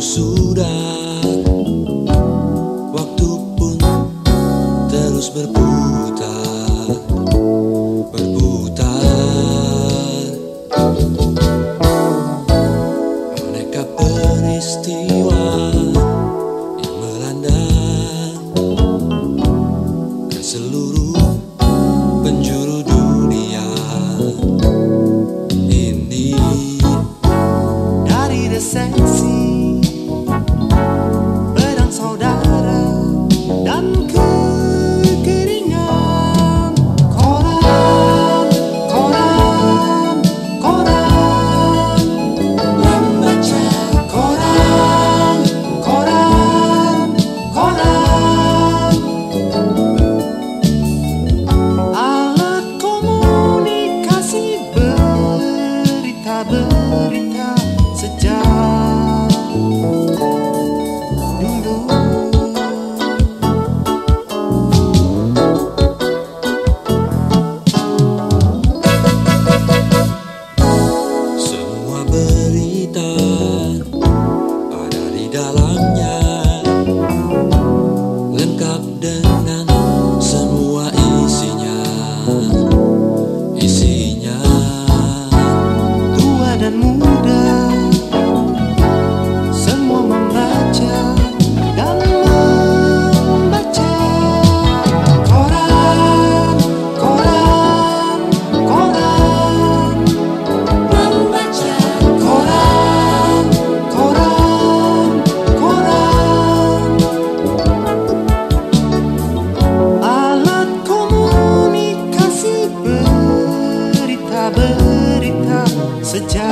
sudah. Waktu pun terus berputar Berputar. Aneka peristiwa Sejak